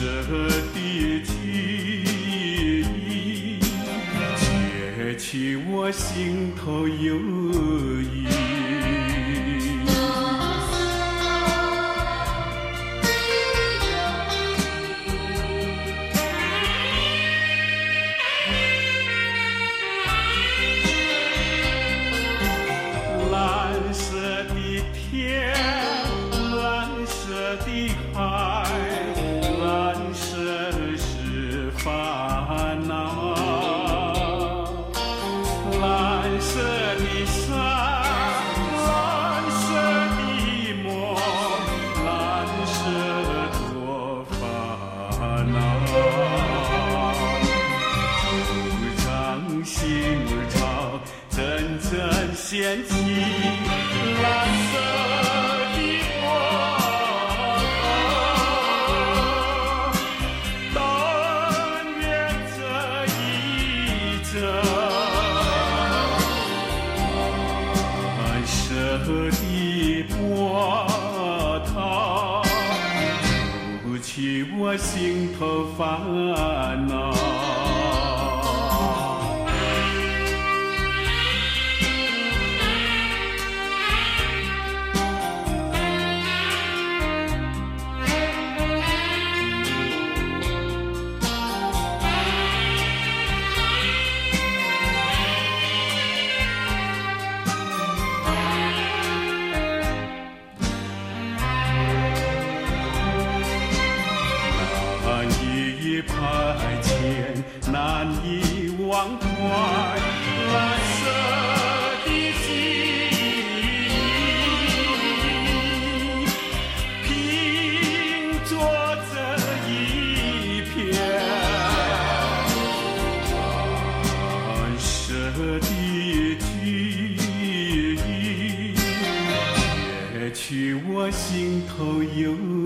的记忆，揭去我心头忧郁。蓝色的天，蓝色的海，蓝色的山，蓝色的梦，蓝色多烦恼，不长心儿唱，阵阵掀起蓝色的光，但愿这一程。我心头烦排遣，难以忘怀，蓝色的记忆，拼着这一片蓝色的记忆，揭去我心头忧。